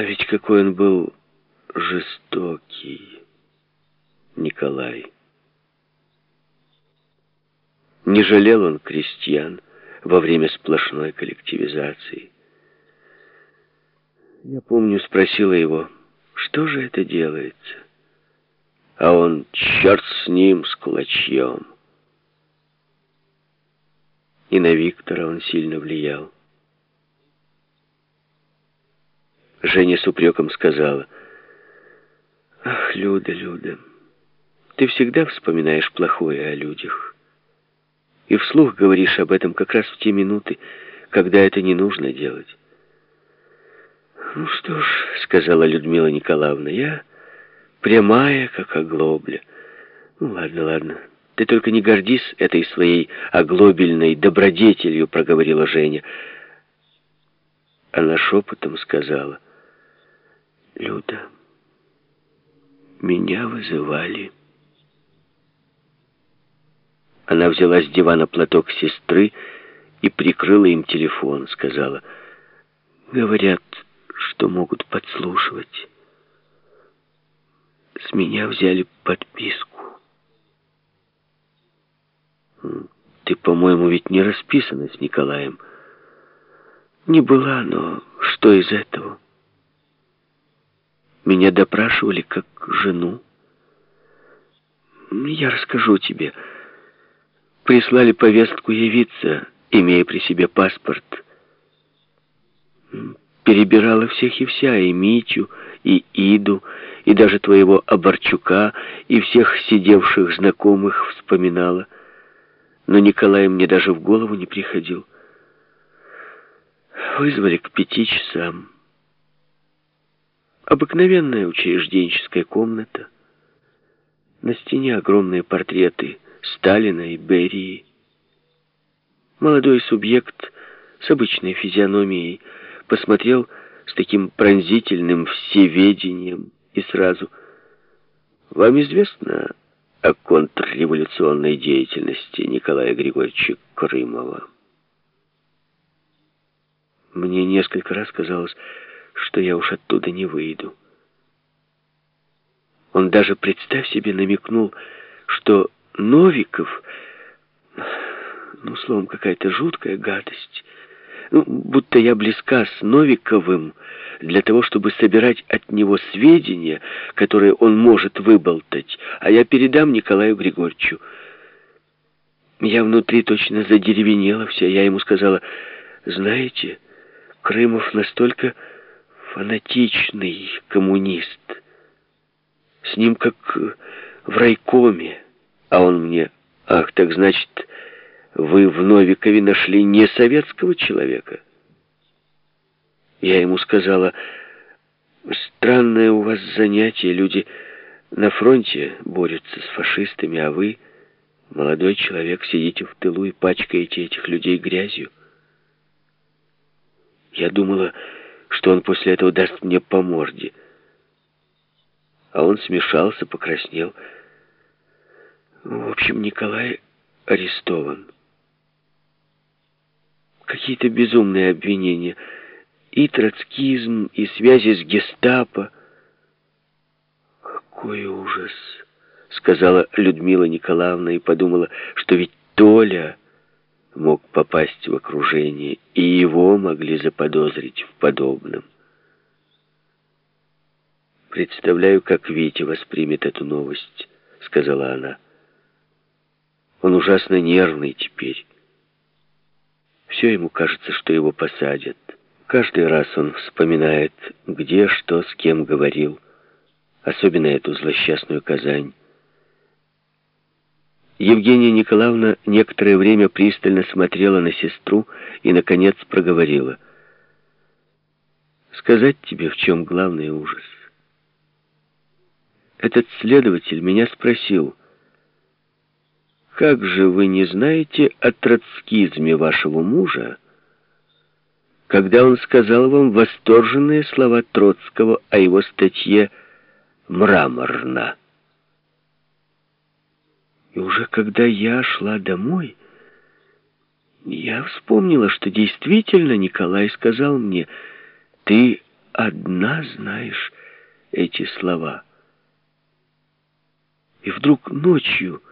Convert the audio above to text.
А ведь какой он был жестокий, Николай. Не жалел он крестьян во время сплошной коллективизации. Я помню, спросила его, что же это делается? А он, черт с ним, с кулачьем. И на Виктора он сильно влиял. Женя с упреком сказала, «Ах, Люда, Люда, ты всегда вспоминаешь плохое о людях. И вслух говоришь об этом как раз в те минуты, когда это не нужно делать». «Ну что ж», — сказала Людмила Николаевна, — «я прямая, как оглобля. Ну ладно, ладно, ты только не гордись этой своей оглобельной добродетелью», — проговорила Женя. Она шепотом сказала, «Люда, меня вызывали». Она взяла с дивана платок сестры и прикрыла им телефон, сказала, «Говорят, что могут подслушивать. С меня взяли подписку. Ты, по-моему, ведь не расписана с Николаем. Не была, но что из этого? Меня допрашивали как жену. Я расскажу тебе. Прислали повестку явиться, имея при себе паспорт перебирала всех и вся, и Митю, и Иду, и даже твоего Оборчука, и всех сидевших знакомых вспоминала. Но Николай мне даже в голову не приходил. Вызвали к пяти часам. Обыкновенная учрежденческая комната. На стене огромные портреты Сталина и Берии. Молодой субъект с обычной физиономией – посмотрел с таким пронзительным всеведением и сразу «Вам известно о контрреволюционной деятельности Николая Григорьевича Крымова?» Мне несколько раз казалось, что я уж оттуда не выйду. Он даже, представь себе, намекнул, что Новиков, ну, словом, какая-то жуткая гадость — ну, будто я близка с Новиковым для того, чтобы собирать от него сведения, которые он может выболтать, а я передам Николаю Григорьевичу. Я внутри точно задеревенела вся. Я ему сказала, знаете, Крымов настолько фанатичный коммунист. С ним как в райкоме. А он мне, ах, так значит, вы в Новикове нашли не советского человека. Я ему сказала, странное у вас занятие, люди на фронте борются с фашистами, а вы, молодой человек, сидите в тылу и пачкаете этих людей грязью. Я думала, что он после этого даст мне по морде. А он смешался, покраснел. В общем, Николай арестован. Какие-то безумные обвинения. И троцкизм, и связи с гестапо. Какой ужас, сказала Людмила Николаевна и подумала, что ведь Толя мог попасть в окружение, и его могли заподозрить в подобном. «Представляю, как Витя воспримет эту новость», — сказала она. «Он ужасно нервный теперь». Все ему кажется, что его посадят. Каждый раз он вспоминает, где, что, с кем говорил. Особенно эту злосчастную Казань. Евгения Николаевна некоторое время пристально смотрела на сестру и, наконец, проговорила. «Сказать тебе, в чем главный ужас? Этот следователь меня спросил, как же вы не знаете о троцкизме вашего мужа, когда он сказал вам восторженные слова Троцкого о его статье «Мраморна»? И уже когда я шла домой, я вспомнила, что действительно Николай сказал мне, «Ты одна знаешь эти слова. И вдруг ночью